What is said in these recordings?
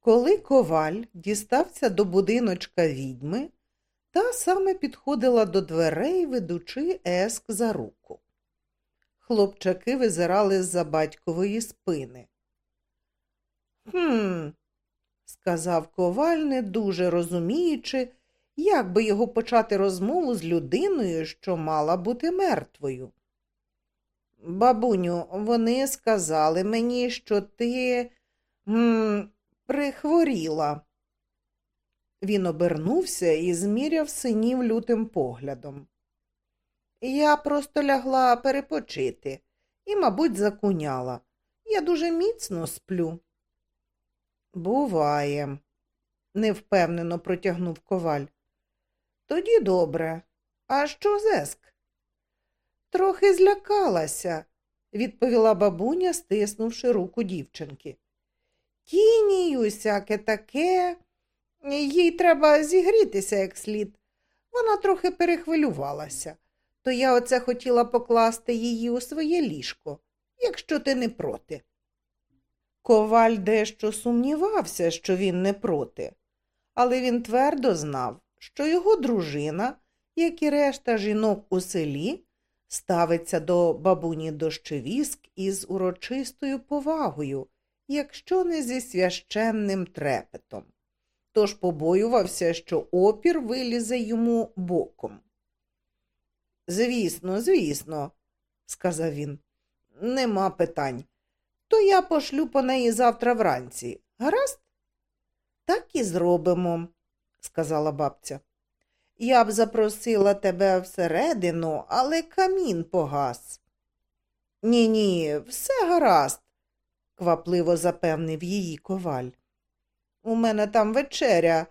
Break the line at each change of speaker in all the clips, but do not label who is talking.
Коли коваль дістався до будиночка відьми, та саме підходила до дверей, ведучи еск за руку. Хлопчаки визирали з-за батькової спини. Хм, сказав коваль, не дуже розуміючи, як би його почати розмову з людиною, що мала бути мертвою. Бабуню, вони сказали мені, що ти м, прихворіла. Він обернувся і зміряв синів лютим поглядом. Я просто лягла перепочити і, мабуть, закуняла. Я дуже міцно сплю. Буває, невпевнено протягнув коваль. Тоді добре. А що зеск? Трохи злякалася, відповіла бабуня, стиснувши руку дівчинки. Тінію, всяке таке. Їй треба зігрітися як слід. Вона трохи перехвилювалася, то я оце хотіла покласти її у своє ліжко, якщо ти не проти. Коваль дещо сумнівався, що він не проти, але він твердо знав, що його дружина, як і решта жінок у селі, ставиться до бабуні дощевіск із урочистою повагою, якщо не зі священним трепетом. Тож побоювався, що опір вилізе йому боком. Звісно, звісно, сказав він, нема питань то я пошлю по неї завтра вранці. Гаразд? Так і зробимо, сказала бабця. Я б запросила тебе всередину, але камін погас. Ні, ні, все гаразд, квапливо запевнив її коваль. У мене там вечеря,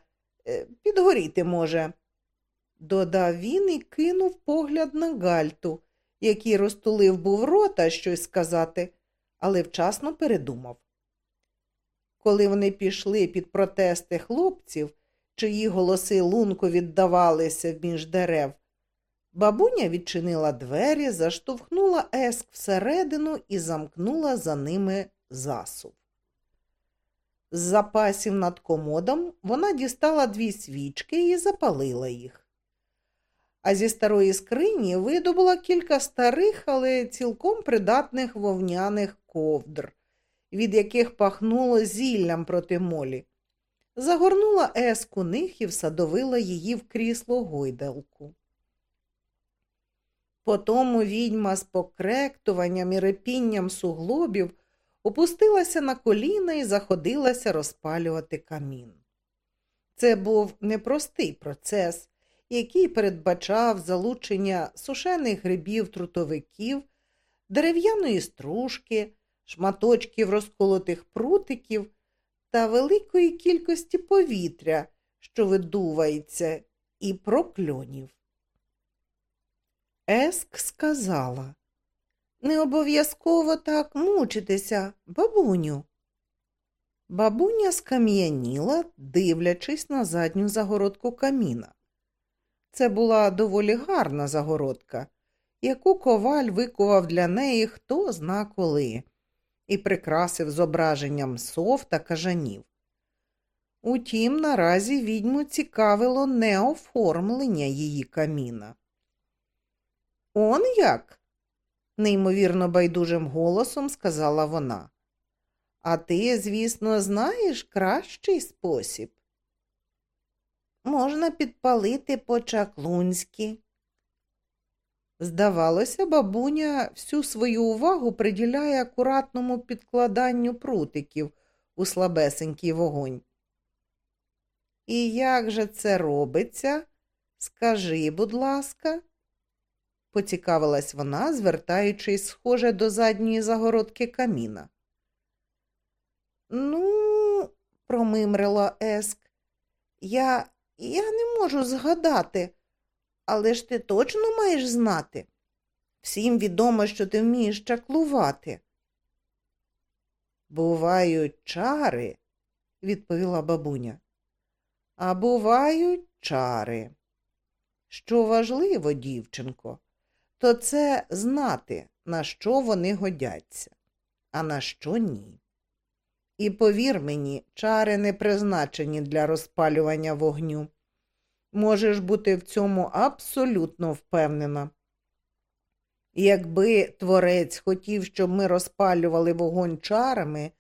е, підгоріти може, додав він і кинув погляд на гальту, який розтулив був рота щось сказати але вчасно передумав. Коли вони пішли під протести хлопців, чиї голоси лунко віддавалися між дерев, бабуня відчинила двері, заштовхнула еск всередину і замкнула за ними засув. З запасів над комодом вона дістала дві свічки і запалила їх а зі старої скрині видобула кілька старих, але цілком придатних вовняних ковдр, від яких пахнуло зіллям проти молі. Загорнула еску них і всадовила її в крісло гойдалку. Потому відьма з покректуванням і репінням суглобів опустилася на коліна і заходилася розпалювати камін. Це був непростий процес, який передбачав залучення сушених грибів трутовиків, дерев'яної стружки, шматочків розколотих прутиків та великої кількості повітря, що видувається, і прокльонів. Еск сказала не обов'язково так мучитися, бабуню. Бабуня скам'яніла, дивлячись на задню загородку каміна. Це була доволі гарна загородка, яку коваль викував для неї хто зна коли, і прикрасив зображенням сов та кажанів. Утім, наразі відьму цікавило не оформлення її каміна. Он як? неймовірно байдужим голосом сказала вона. А ти, звісно, знаєш кращий спосіб можна підпалити по-чаклунськи. Здавалося, бабуня всю свою увагу приділяє акуратному підкладанню прутиків у слабесенький вогонь. І як же це робиться? Скажи, будь ласка, поцікавилась вона, звертаючись, схоже, до задньої загородки каміна. Ну, промимрила Еск, я я не можу згадати, але ж ти точно маєш знати. Всім відомо, що ти вмієш чаклувати. Бувають чари, відповіла бабуня. а бувають чари. Що важливо, дівчинко, то це знати, на що вони годяться, а на що ні. І повір мені, чари не призначені для розпалювання вогню. Можеш бути в цьому абсолютно впевнена. Якби творець хотів, щоб ми розпалювали вогонь чарами,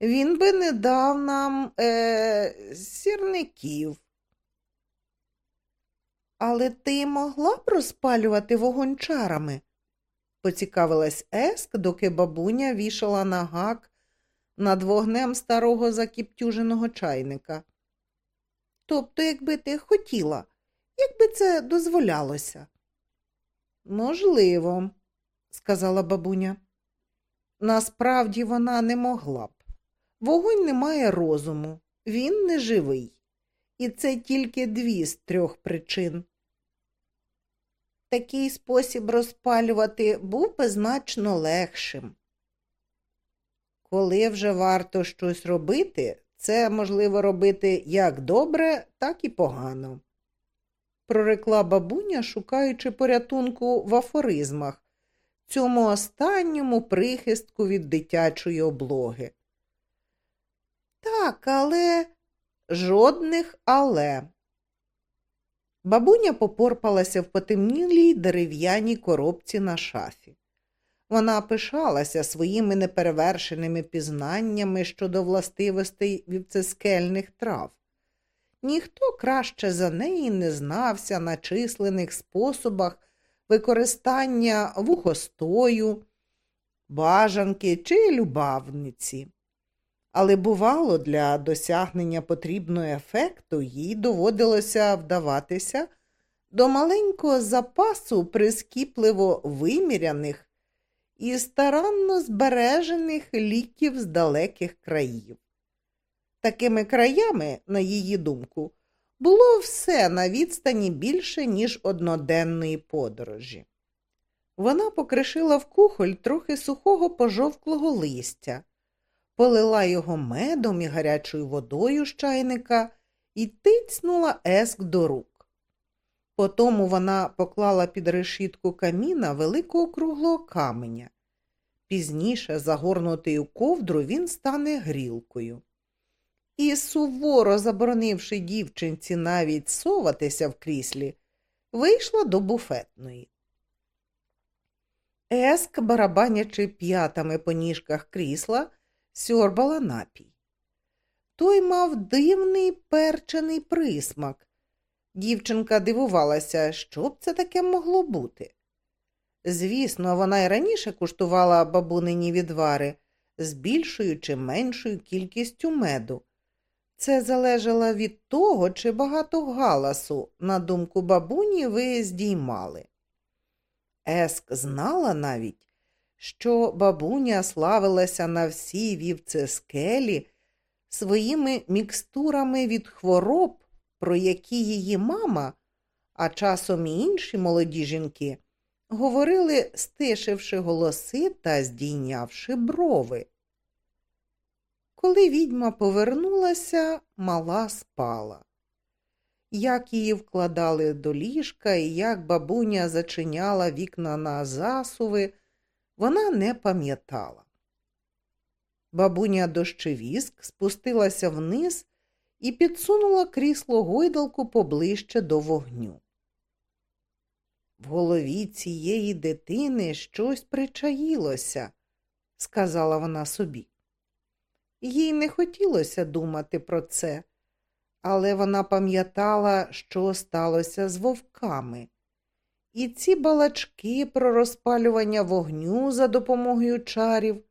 він би не дав нам е, сірників. Але ти могла б розпалювати вогонь чарами? поцікавилась Еск, доки бабуня вішала на гак над вогнем старого закіптюженого чайника. Тобто, якби ти хотіла, якби це дозволялося. Можливо, сказала бабуня. Насправді вона не могла б. Вогонь не має розуму, він не живий. І це тільки дві з трьох причин. Такий спосіб розпалювати був би значно легшим. Коли вже варто щось робити, це можливо робити як добре, так і погано. Прорекла бабуня, шукаючи порятунку в афоризмах, цьому останньому прихистку від дитячої облоги. Так, але жодних але. Бабуня попорпалася в потемнілій дерев'яній коробці на шафі. Вона пишалася своїми неперевершеними пізнаннями щодо властивостей вівцескельних трав. Ніхто краще за неї не знався на численних способах використання вухостою, бажанки чи любавниці. Але, бувало, для досягнення потрібного ефекту їй доводилося вдаватися до маленького запасу прискіпливо виміряних і старанно збережених ліків з далеких країв. Такими краями, на її думку, було все на відстані більше, ніж одноденної подорожі. Вона покришила в кухоль трохи сухого пожовклого листя, полила його медом і гарячою водою з чайника і тицнула еск до рук. Потому вона поклала під решітку каміна великого круглого каменя. Пізніше, загорнутий у ковдру, він стане грілкою. І, суворо заборонивши дівчинці навіть соватися в кріслі, вийшла до буфетної. Еск, барабанячи п'ятами по ніжках крісла, сьорбала напій. Той мав дивний перчений присмак. Дівчинка дивувалася, що б це таке могло бути. Звісно, вона й раніше куштувала бабунині відвари з більшою чи меншою кількістю меду. Це залежало від того, чи багато галасу, на думку бабуні, ви здіймали. Еск знала навіть, що бабуня славилася на всій вівцескелі своїми мікстурами від хвороб, про які її мама, а часом і інші молоді жінки, говорили, стишивши голоси та здійнявши брови. Коли відьма повернулася, мала спала. Як її вкладали до ліжка і як бабуня зачиняла вікна на засуви, вона не пам'ятала. Бабуня дощевіск спустилася вниз і підсунула крісло гойдалку поближче до вогню. В голові цієї дитини щось причаїлося, сказала вона собі. Їй не хотілося думати про це, але вона пам'ятала, що сталося з вовками. І ці балачки про розпалювання вогню за допомогою чарів.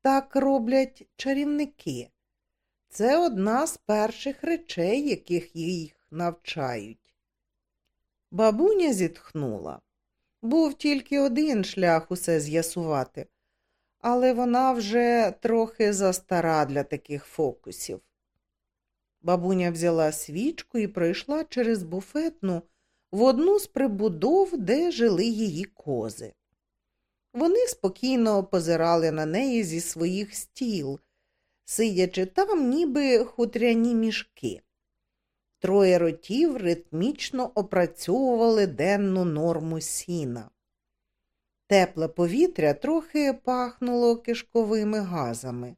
Так роблять чарівники. Це одна з перших речей, яких їх навчають. Бабуня зітхнула. Був тільки один шлях усе з'ясувати, але вона вже трохи застара для таких фокусів. Бабуня взяла свічку і пройшла через буфетну в одну з прибудов, де жили її кози. Вони спокійно позирали на неї зі своїх стіл, сидячи там, ніби хутряні мішки. Троє ротів ритмічно опрацьовували денну норму сіна. Тепле повітря трохи пахнуло кишковими газами.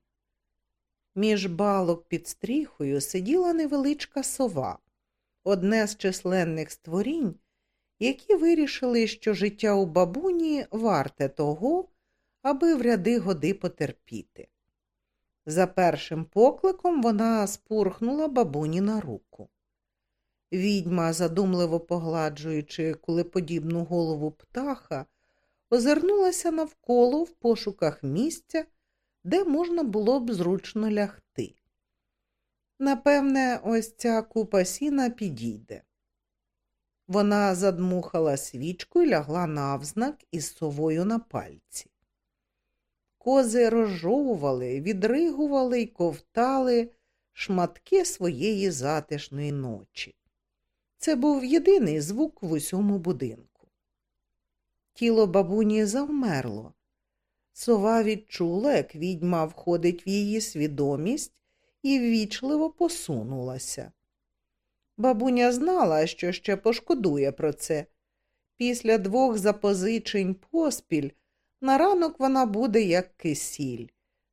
Між балок під стріхою сиділа невеличка сова, одне з численних створінь, які вирішили, що життя у бабуні варте того, аби в ряди годи потерпіти. За першим покликом вона спурхнула бабуні на руку. Відьма, задумливо погладжуючи кулеподібну голову птаха, озирнулася навколо в пошуках місця, де можна було б зручно лягти. Напевне, ось ця купа сіна підійде. Вона задмухала свічку і лягла навзнак із совою на пальці. Кози розжовували, відригували й ковтали шматки своєї затишної ночі. Це був єдиний звук в усьому будинку. Тіло бабуні завмерло. Сова відчула, як відьма входить в її свідомість і ввічливо посунулася. Бабуня знала, що ще пошкодує про це. Після двох запозичень поспіль на ранок вона буде як кисіль,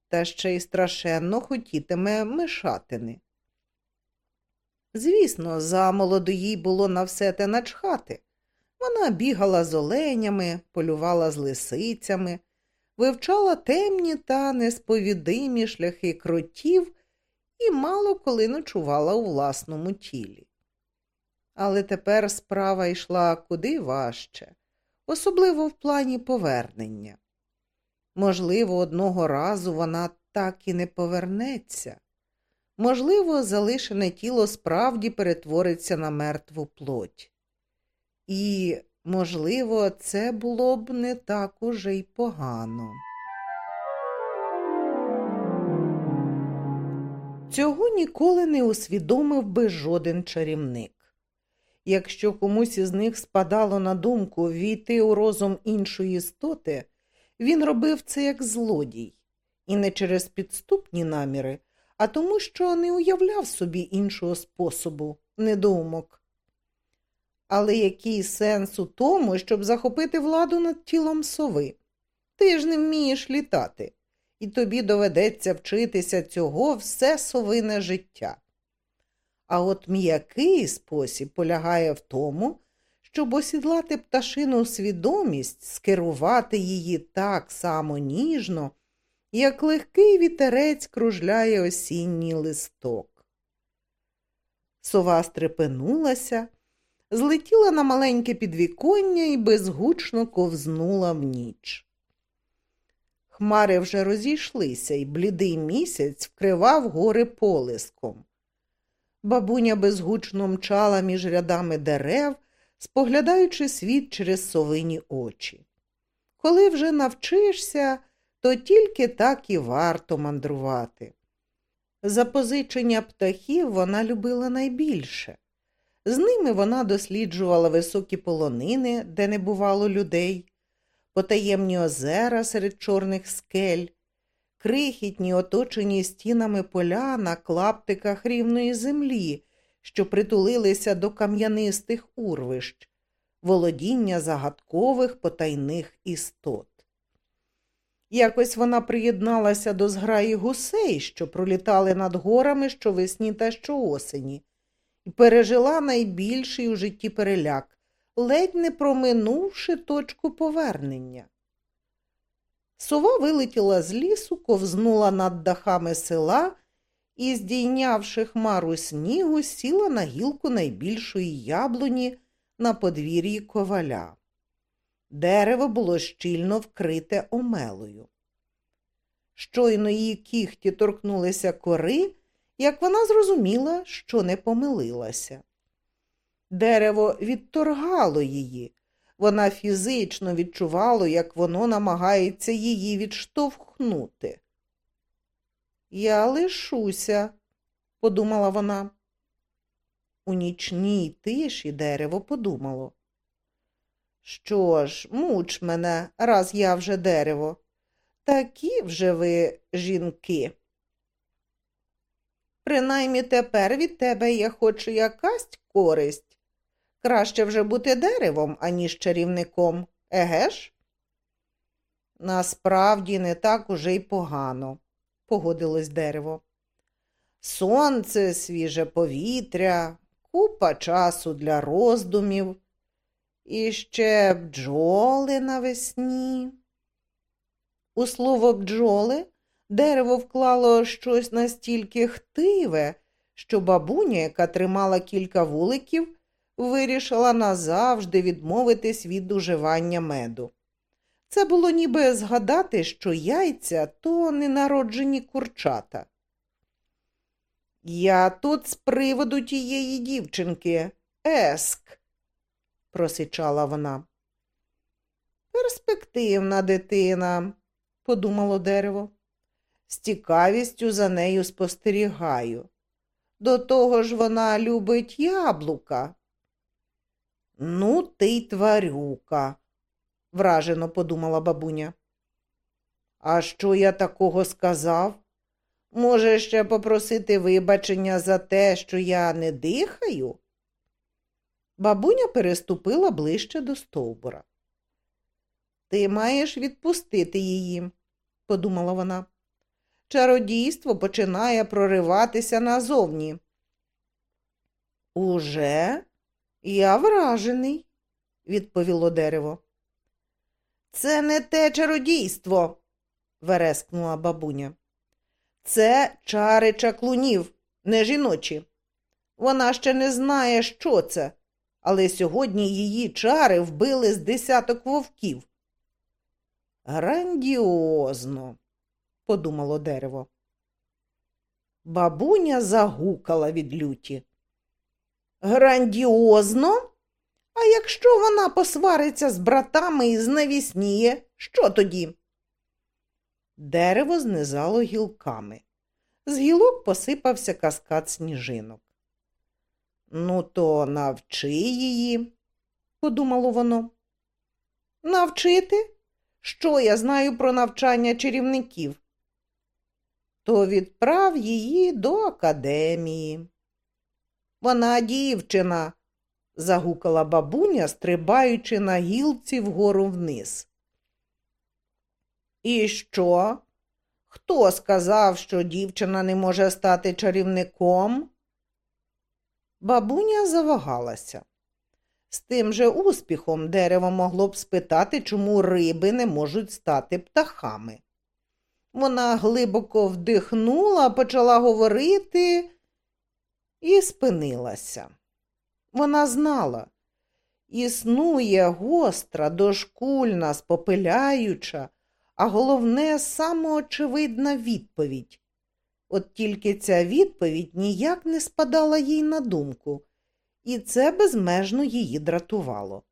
та ще й страшенно хотітиме мешатини. Звісно, замолоду їй було на все те начхати. Вона бігала з оленями, полювала з лисицями, вивчала темні та несповідимі шляхи кротів і мало коли ночувала у власному тілі. Але тепер справа йшла куди важче, особливо в плані повернення. Можливо, одного разу вона так і не повернеться. Можливо, залишене тіло справді перетвориться на мертву плоть. І, можливо, це було б не так уже й погано. Цього ніколи не усвідомив би жоден чарівник. Якщо комусь із них спадало на думку війти у розум іншої істоти, він робив це як злодій, і не через підступні наміри, а тому, що не уявляв собі іншого способу, недоумок. Але який сенс у тому, щоб захопити владу над тілом сови? Ти ж не вмієш літати, і тобі доведеться вчитися цього все совине життя. А от м'який спосіб полягає в тому, щоб осідлати пташину свідомість, скерувати її так само ніжно, як легкий вітерець кружляє осінній листок. Сова стрепенулася, злетіла на маленьке підвіконня і безгучно ковзнула в ніч. Хмари вже розійшлися, і блідий місяць вкривав гори полиском. Бабуня безгучно мчала між рядами дерев, споглядаючи світ через совині очі. Коли вже навчишся, то тільки так і варто мандрувати. Запозичення птахів вона любила найбільше. З ними вона досліджувала високі полонини, де не бувало людей, потаємні озера серед чорних скель, крихітні, оточені стінами поля на клаптиках рівної землі, що притулилися до кам'янистих урвищ, володіння загадкових потайних істот. Якось вона приєдналася до зграї гусей, що пролітали над горами щовесні та щоосені, і пережила найбільший у житті переляк, ледь не проминувши точку повернення. Сова вилетіла з лісу, ковзнула над дахами села і, здійнявши хмару снігу, сіла на гілку найбільшої яблуні на подвір'ї коваля. Дерево було щільно вкрите омелою. Щойно її кіхті торкнулися кори, як вона зрозуміла, що не помилилася. Дерево відторгало її, вона фізично відчувала, як воно намагається її відштовхнути. Я лишуся, подумала вона. У нічній тиші дерево подумало. Що ж, муч мене, раз я вже дерево. Такі вже ви жінки. Принаймні тепер від тебе є хоч якась користь. Краще вже бути деревом, аніж чарівником, еге ж? Насправді не так уже й погано, погодилось дерево. Сонце, свіже повітря, купа часу для роздумів. І ще бджоли навесні. У слово бджоли дерево вклало щось настільки хтиве, що бабуня, яка тримала кілька вуликів, вирішила назавжди відмовитись від уживання меду. Це було ніби згадати, що яйця то ненароджені курчата. Я тут з приводу тієї дівчинки, Еск, просичала вона. Перспективна дитина, подумало дерево. З цікавістю за нею спостерігаю. До того ж вона любить яблука. Ну, ти й тварюка, вражено подумала бабуня. А що я такого сказав? Може, ще попросити вибачення за те, що я не дихаю? Бабуня переступила ближче до стовбура. Ти маєш відпустити її, подумала вона. Чародійство починає прориватися назовні. Уже я вражений, відповіло дерево. Це не те чародійство, верескнула бабуня. Це чари чаклунів, не жіночі. Вона ще не знає, що це, але сьогодні її чари вбили з десяток вовків. Грандіозно, подумало дерево. Бабуня загукала від люті. Грандіозно? А якщо вона посвариться з братами і зневісніє, що тоді? Дерево знизало гілками. З гілок посипався каскад сніжинок. Ну, то навчи її, подумало воно. Навчити? Що я знаю про навчання чарівників? То відправ її до академії. Вона дівчина, загукала бабуня, стрибаючи на гілці вгору вниз. І що? Хто сказав, що дівчина не може стати чарівником? Бабуня завагалася. З тим же успіхом дерево могло б спитати, чому риби не можуть стати птахами. Вона глибоко вдихнула, почала говорити і спинилася. Вона знала, існує гостра, дошкульна, спопиляюча, а головне, самоочевидна відповідь. От тільки ця відповідь ніяк не спадала їй на думку, і це безмежно її дратувало.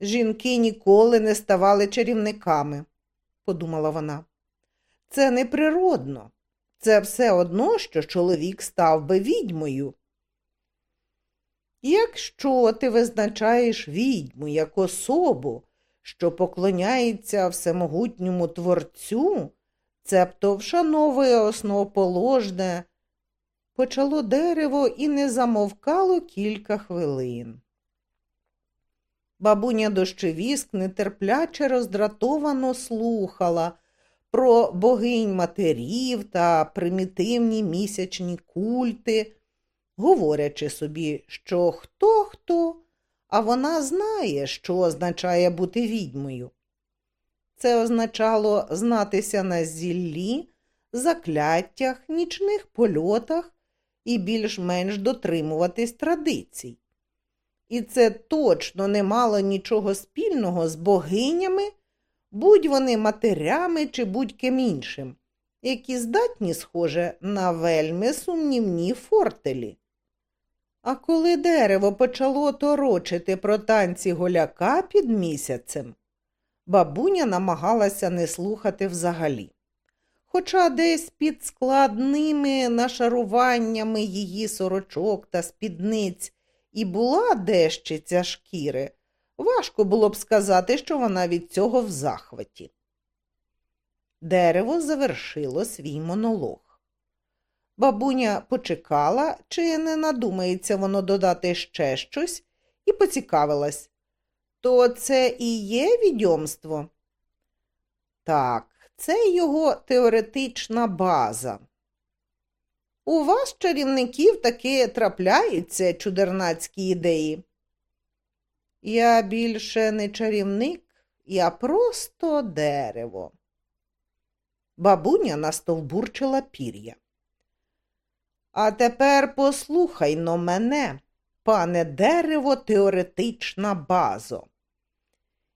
Жінки ніколи не ставали чарівниками, подумала вона. Це неприродно. Це все одно, що чоловік став би відьмою. Якщо ти визначаєш відьму як особу, що поклоняється всемогутньому творцю, цебто вшановує основоположне, почало дерево і не замовкало кілька хвилин. Бабуня дощевіск нетерпляче роздратовано слухала про богинь матерів та примітивні місячні культи, говорячи собі, що хто хто, а вона знає, що означає бути відьмою. Це означало знатися на зіллі, закляттях, нічних польотах і більш-менш дотримуватись традицій. І це точно не мало нічого спільного з богинями, будь вони матерями чи будь-ким іншим, які здатні, схоже, на вельми сумнівні фортелі. А коли дерево почало торочити про танці голяка під місяцем, бабуня намагалася не слухати взагалі. Хоча десь під складними нашаруваннями її сорочок та спідниць і була дещиця шкіри, важко було б сказати, що вона від цього в захваті. Дерево завершило свій монолог. Бабуня почекала, чи не надумається воно додати ще щось, і поцікавилась. То це і є відьомство? Так, це його теоретична база. У вас, чарівників, таки трапляються чудернацькі ідеї. Я більше не чарівник, я просто дерево. Бабуня настовбурчила пір'я. А тепер послухай но мене, пане дерево, теоретична базо.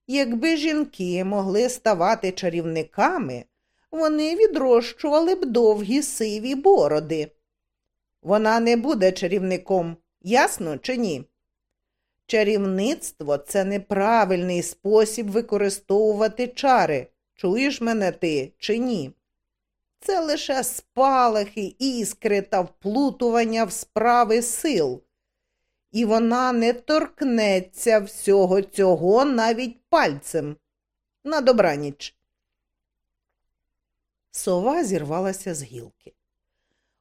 Якби жінки могли ставати чарівниками, вони відрощували б довгі сиві бороди. Вона не буде чарівником, ясно чи ні? Чарівництво це неправильний спосіб використовувати чари. Чуєш мене ти чи ні? Це лише спалахи, іскри та вплутування в справи сил. І вона не торкнеться всього цього навіть пальцем. На добраніч. Сова зірвалася з гілки.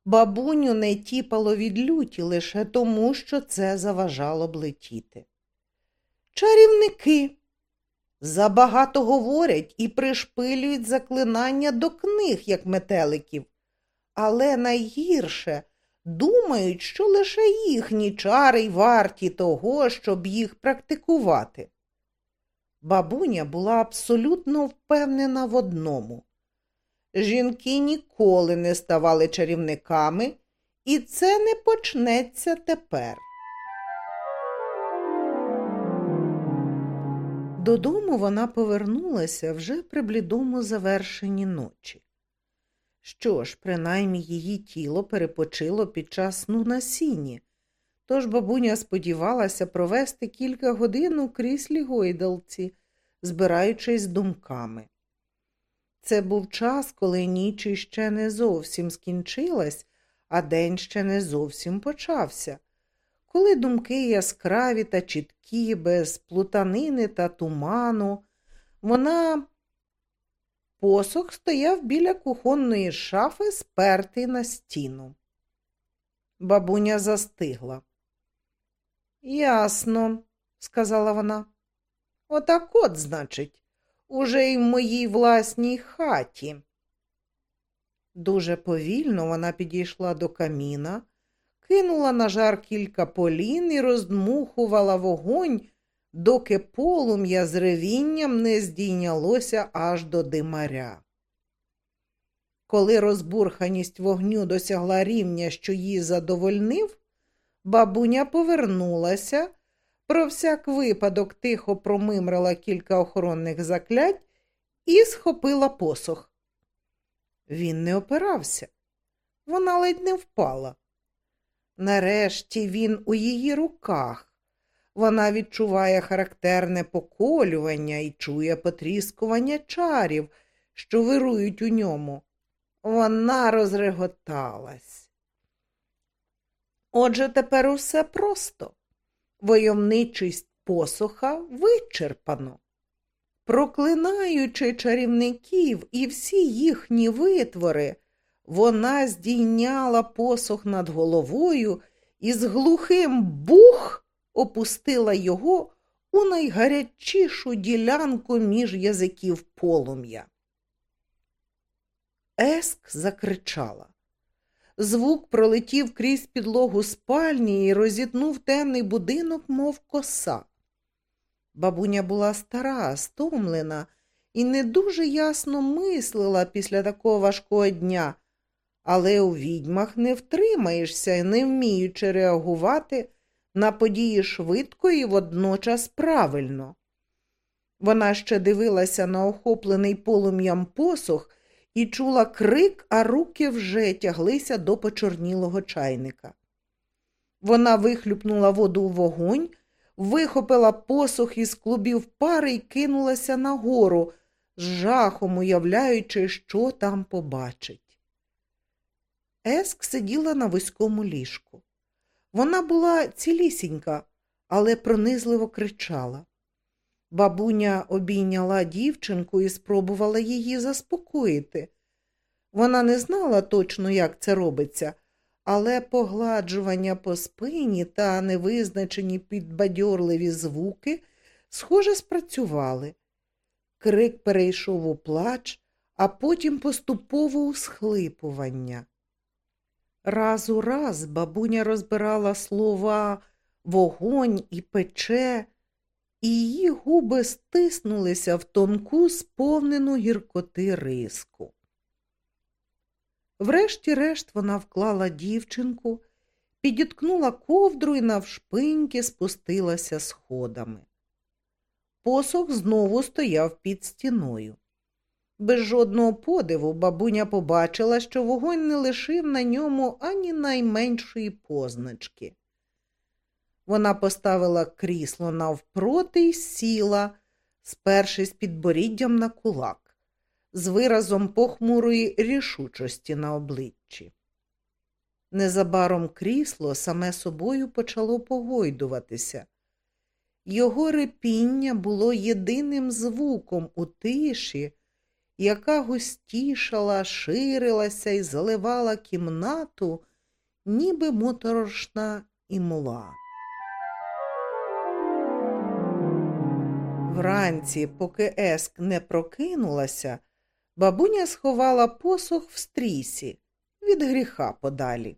Бабуню не тіпало від люті лише тому, що це заважало б летіти. Чарівники забагато говорять і пришпилюють заклинання до книг, як метеликів, але найгірше думають, що лише їхні чари й варті того, щоб їх практикувати. Бабуня була абсолютно впевнена в одному. Жінки ніколи не ставали чарівниками, і це не почнеться тепер. Додому вона повернулася вже при блідому завершенні ночі. Що ж, принаймні її тіло перепочило під час сну на сіні, тож бабуня сподівалася провести кілька годин у кріслі гойдалці, збираючись думками. Це був час, коли ніч іще не зовсім скінчилась, а день ще не зовсім почався, коли думки яскраві та чіткі, без плутанини та туману, вона посох стояв біля кухонної шафи, спертий на стіну. Бабуня застигла. Ясно, сказала вона. Отак от, значить уже й в моїй власній хаті. Дуже повільно вона підійшла до каміна, кинула на жар кілька полін і роздмухувала вогонь, доки полум'я з ревінням не здійнялося аж до димаря. Коли розбурханість вогню досягла рівня, що її задовольнив, бабуня повернулася про всяк випадок тихо промимрила кілька охоронних заклять і схопила посох. Він не опирався. Вона ледь не впала. Нарешті він у її руках. Вона відчуває характерне поколювання і чує потріскування чарів, що вирують у ньому. Вона розреготалась. Отже, тепер усе просто войовничість посоха вичерпано. Проклинаючи чарівників і всі їхні витвори, вона здійняла посох над головою і з глухим бух опустила його у найгарячішу ділянку між язиків полум'я. Еск закричала. Звук пролетів крізь підлогу спальні і розітнув темний будинок, мов коса. Бабуня була стара, стомлена і не дуже ясно мислила після такого важкого дня, але у відьмах не втримаєшся, не вміючи реагувати на події швидко і водночас правильно. Вона ще дивилася на охоплений полум'ям посох і чула крик, а руки вже тяглися до почорнілого чайника. Вона вихлюпнула воду у вогонь, вихопила посох із клубів пари і кинулася нагору, з жахом уявляючи, що там побачить. Еск сиділа на вузькому ліжку. Вона була цілісінька, але пронизливо кричала. Бабуня обійняла дівчинку і спробувала її заспокоїти. Вона не знала точно, як це робиться, але погладжування по спині та невизначені підбадьорливі звуки, схоже, спрацювали. Крик перейшов у плач, а потім поступово у схлипування. Раз у раз бабуня розбирала слова вогонь і пече, і її губи стиснулися в тонку, сповнену гіркоти риску. Врешті-решт вона вклала дівчинку, підіткнула ковдру і навшпиньки спустилася сходами. Посох знову стояв під стіною. Без жодного подиву бабуня побачила, що вогонь не лишив на ньому ані найменшої позначки. Вона поставила крісло навпроти й сіла, спершись підборіддям на кулак, з виразом похмурої рішучості на обличчі. Незабаром крісло саме собою почало погойдуватися. Його репіння було єдиним звуком у тиші, яка густішала, ширилася і заливала кімнату, ніби моторошна імла. Вранці, поки Еск не прокинулася, бабуня сховала посох в стрісі від гріха подалі.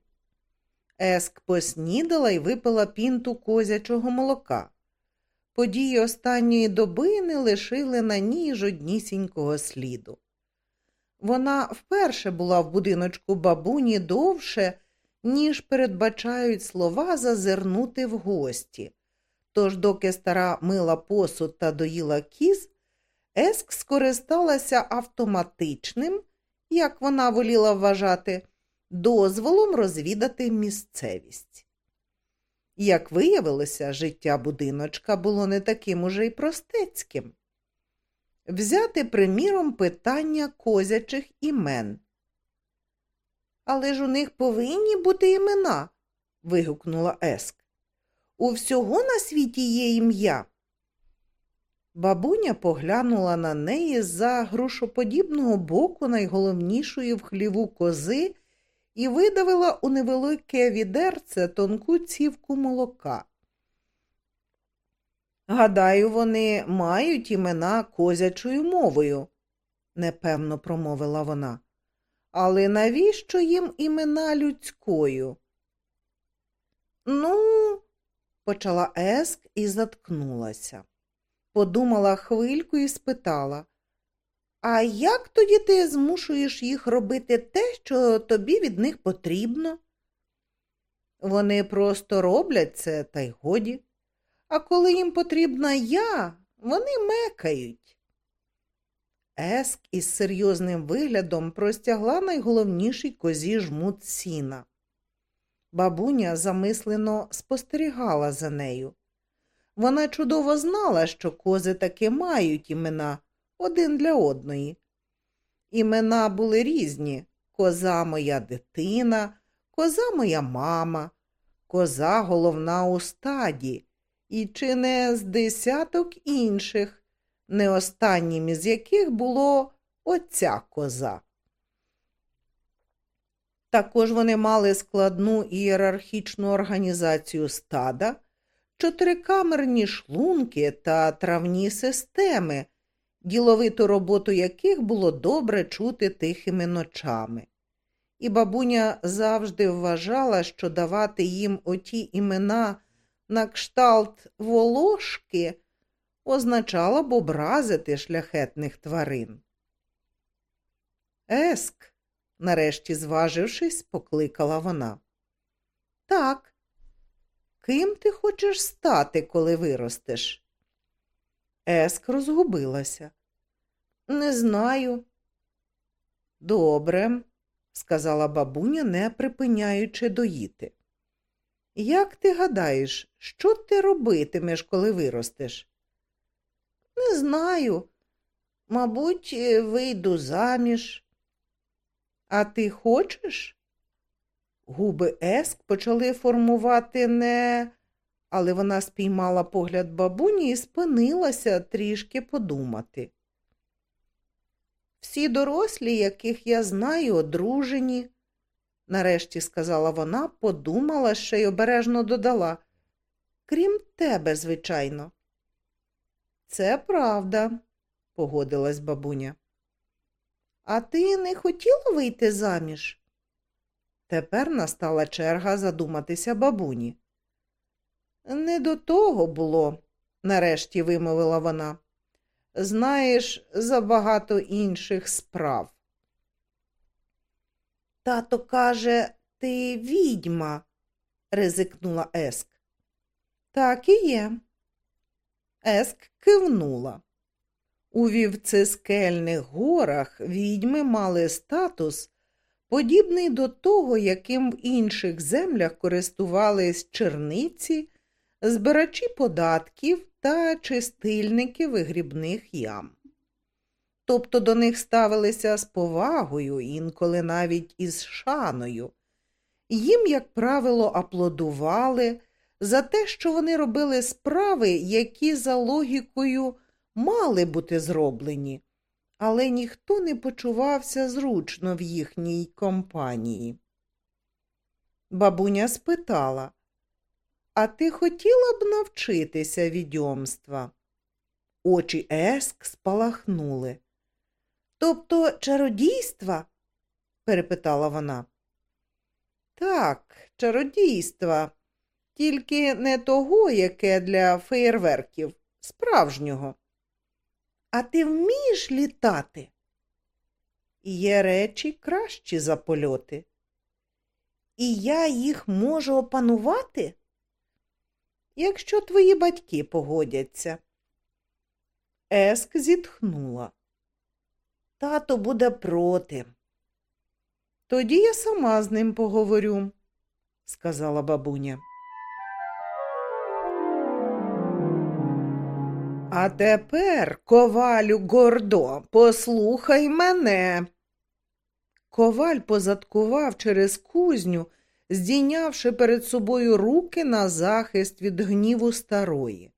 Еск поснідала і випила пінту козячого молока. Події останньої доби не лишили на ній жоднісінького сліду. Вона вперше була в будиночку бабуні довше, ніж передбачають слова зазирнути в гості. Тож, доки стара мила посуд та доїла кіз, Еск скористалася автоматичним, як вона воліла вважати, дозволом розвідати місцевість. Як виявилося, життя будиночка було не таким уже й простецьким. Взяти, приміром, питання козячих імен. Але ж у них повинні бути імена. вигукнула Еск. У всього на світі є ім'я. Бабуня поглянула на неї за грушоподібного боку найголовнішої в хліву кози і видавила у невелике відерце тонку цівку молока. Гадаю, вони мають імена козячою мовою, непевно промовила вона. Але навіщо їм імена людською? Ну, почала Еск і заткнулася. Подумала хвильку і спитала, а як тоді ти змушуєш їх робити те, що тобі від них потрібно? Вони просто роблять це, та й годі. А коли їм потрібна я, вони мекають. Еск із серйозним виглядом простягла найголовніший козі жмут сіна. Бабуня замислено спостерігала за нею. Вона чудово знала, що кози таки мають імена один для одної. Імена були різні коза моя дитина, коза моя мама, коза головна у стаді, і чи не з десяток інших, не останнім із яких було оця коза. Також вони мали складну ієрархічну організацію стада, чотирикамерні шлунки та травні системи, діловиту роботу яких було добре чути тихими ночами. І бабуня завжди вважала, що давати їм оті імена на кшталт волошки означало б образити шляхетних тварин. Еск, нарешті зважившись, покликала вона. Так, ким ти хочеш стати, коли виростеш? Еск розгубилася. Не знаю. Добре, сказала бабуня, не припиняючи доїти. Як ти гадаєш, що ти робитимеш, коли виростеш? Не знаю. Мабуть, вийду заміж. А ти хочеш? Губи Еск почали формувати не, але вона спіймала погляд бабуні і спинилася трішки подумати. Всі дорослі, яких я знаю, одружені. нарешті сказала вона, подумала ще й обережно додала. Крім тебе, звичайно. Це правда, погодилась бабуня. А ти не хотіла вийти заміж? Тепер настала черга задуматися бабуні. Не до того було, нарешті вимовила вона. Знаєш, забагато інших справ. Тато каже, ти відьма, ризикнула Еск. Так і є. Еск кивнула. У вівцескельних горах відьми мали статус, подібний до того, яким в інших землях користувались черниці, збирачі податків та чистильники вигрібних ям. Тобто до них ставилися з повагою, інколи навіть із шаною. Їм, як правило, аплодували за те, що вони робили справи, які за логікою мали бути зроблені, але ніхто не почувався зручно в їхній компанії. Бабуня спитала, а ти хотіла б навчитися відьомства? Очі Еск спалахнули. Тобто чародійства? перепитала вона. Так, чародійства, тільки не того, яке для феєрверків, справжнього. А ти вмієш літати? Є речі кращі за польоти. І я їх можу опанувати? Якщо твої батьки погодяться. Еск зітхнула. Тато буде проти. Тоді я сама з ним поговорю, сказала бабуня. А тепер, ковалю гордо, послухай мене. Коваль позадкував через кузню, здійнявши перед собою руки на захист від гніву старої.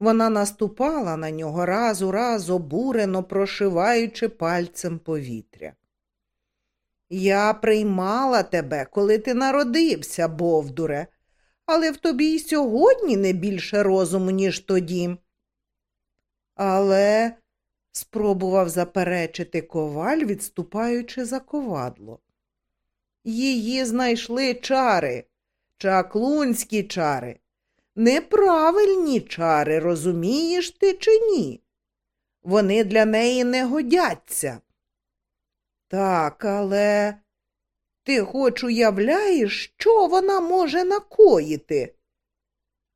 Вона наступала на нього раз у раз обурено прошиваючи пальцем повітря. Я приймала тебе, коли ти народився, Бовдуре, але в тобі й сьогодні не більше розуму, ніж тоді. Але спробував заперечити коваль, відступаючи за ковадло. Її знайшли чари, чаклунські чари. Неправильні чари, розумієш ти чи ні? Вони для неї не годяться. Так, але ти хоч уявляєш, що вона може накоїти?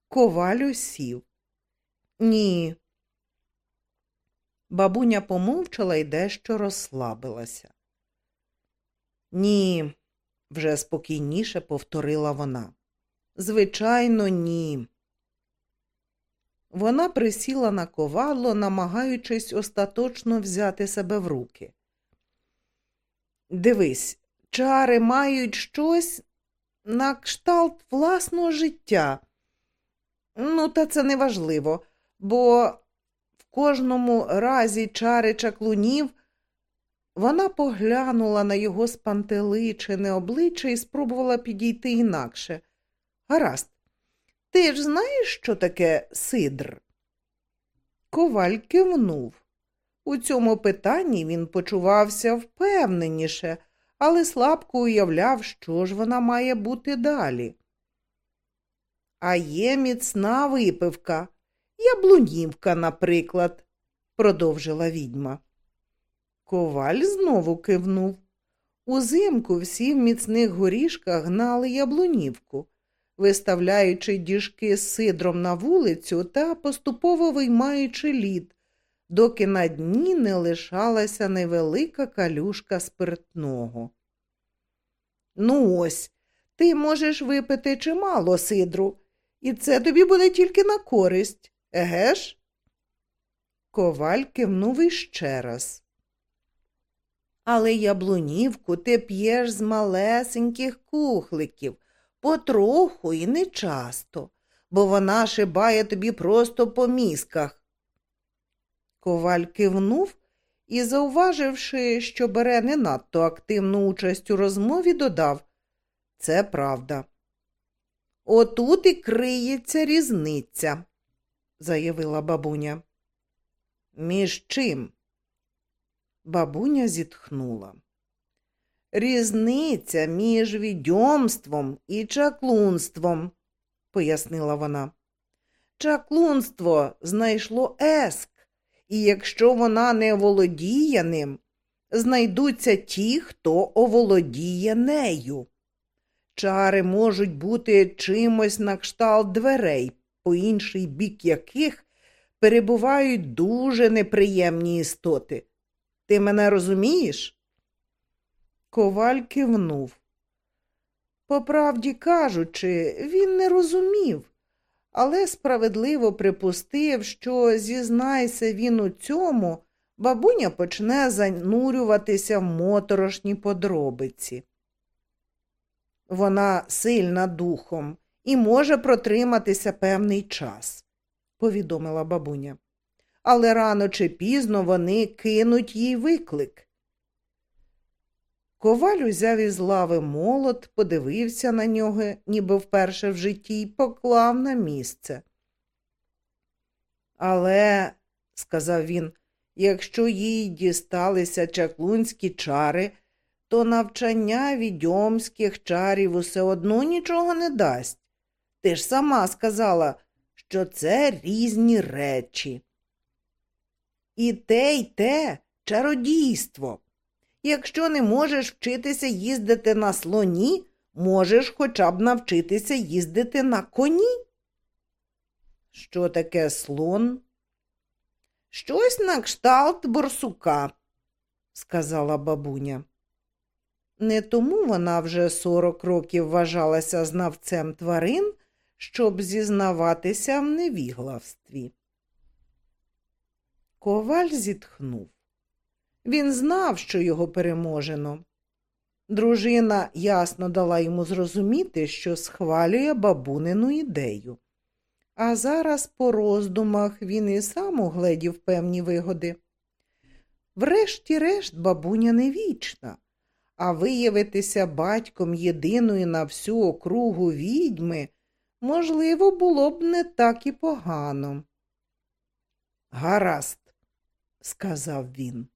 Коваль сів. Ні. Бабуня помовчала і дещо розслабилася. Ні, вже спокійніше повторила вона. Звичайно, ні. Вона присіла на ковадло, намагаючись остаточно взяти себе в руки. Дивись, чари мають щось на кшталт власного життя. Ну, та це не важливо, бо кожному разі чари чаклунів вона поглянула на його спантеличене обличчя і спробувала підійти інакше. Гаразд, ти ж знаєш, що таке сидр? Коваль кивнув. У цьому питанні він почувався впевненіше, але слабко уявляв, що ж вона має бути далі. А є міцна випивка, яблунівка, наприклад, продовжила відьма. Коваль знову кивнув. Узимку всі в міцних горішках гнали яблунівку виставляючи діжки з сидром на вулицю та поступово виймаючи лід, доки на дні не лишалася невелика калюшка спиртного. Ну, ось, ти можеш випити чимало сидру, і це тобі буде тільки на користь, еге ж? Коваль кивнув іще раз. Але яблунівку ти п'єш з малесеньких кухликів, Потроху і не часто, бо вона шибає тобі просто по мізках. Коваль кивнув і, зауваживши, що бере не надто активну участь у розмові, додав це правда. Отут і криється різниця, заявила бабуня. Між чим? Бабуня зітхнула. Різниця між відьомством і чаклунством, пояснила вона. Чаклунство знайшло еск, і якщо вона не володіє ним, знайдуться ті, хто оволодіє нею. Чари можуть бути чимось на кшталт дверей, по інший бік яких перебувають дуже неприємні істоти. Ти мене розумієш? Коваль кивнув. По правді кажучи, він не розумів, але справедливо припустив, що, зізнайся він у цьому, бабуня почне занурюватися в моторошні подробиці. Вона сильна духом і може протриматися певний час, повідомила бабуня. Але рано чи пізно вони кинуть їй виклик. Коваль узяв із лави молот, подивився на нього, ніби вперше в житті, і поклав на місце. Але, сказав він, якщо їй дісталися чаклунські чари, то навчання відьомських чарів усе одно нічого не дасть. Ти ж сама сказала, що це різні речі. І те, й те чародійство. Якщо не можеш вчитися їздити на слоні, можеш хоча б навчитися їздити на коні. Що таке слон? Щось на кшталт борсука, сказала бабуня. Не тому вона вже сорок років вважалася знавцем тварин, щоб зізнаватися в невіглавстві. Коваль зітхнув. Він знав, що його переможено. Дружина ясно дала йому зрозуміти, що схвалює бабунину ідею. А зараз по роздумах він і сам угледів певні вигоди. Врешті-решт, бабуня не вічна, а виявитися батьком єдиної на всю округу відьми, можливо, було б не так і погано. Гаразд, сказав він.